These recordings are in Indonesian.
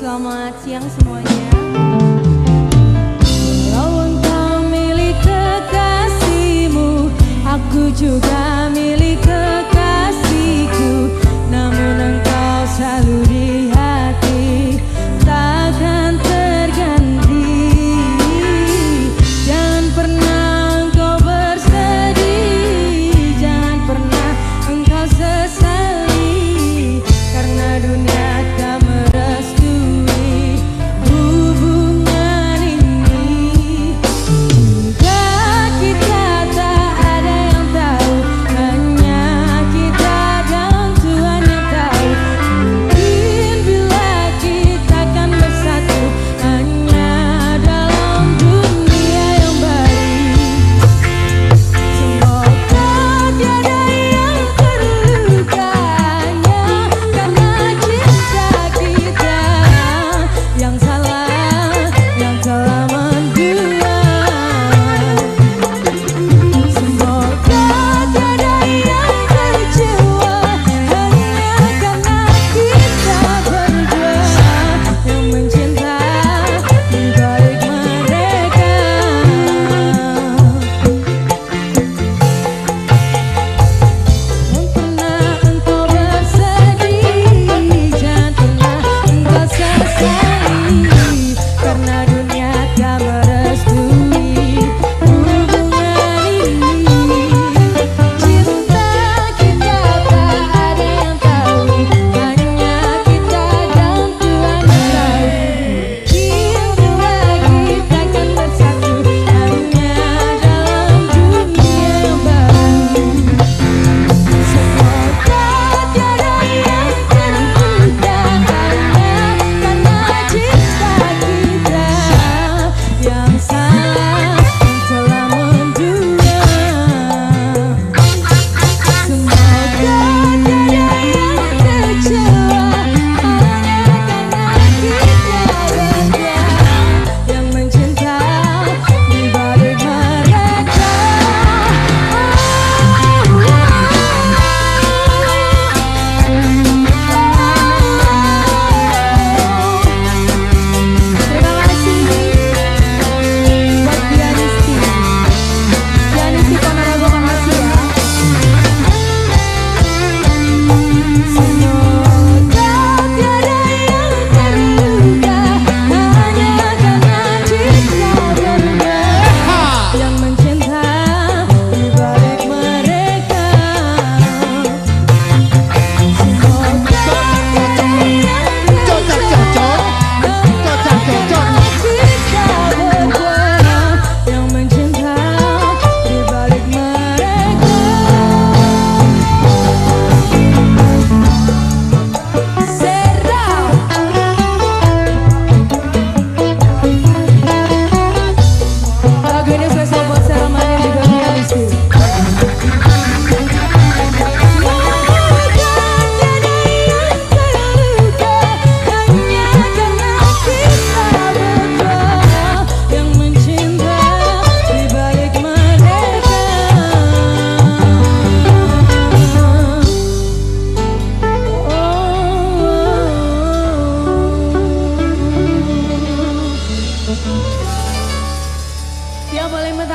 selamat siang semuanya. Walau engkau milik kekasihmu, aku juga milik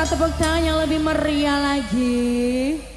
tepuk tangan yang lebih meriah lagi.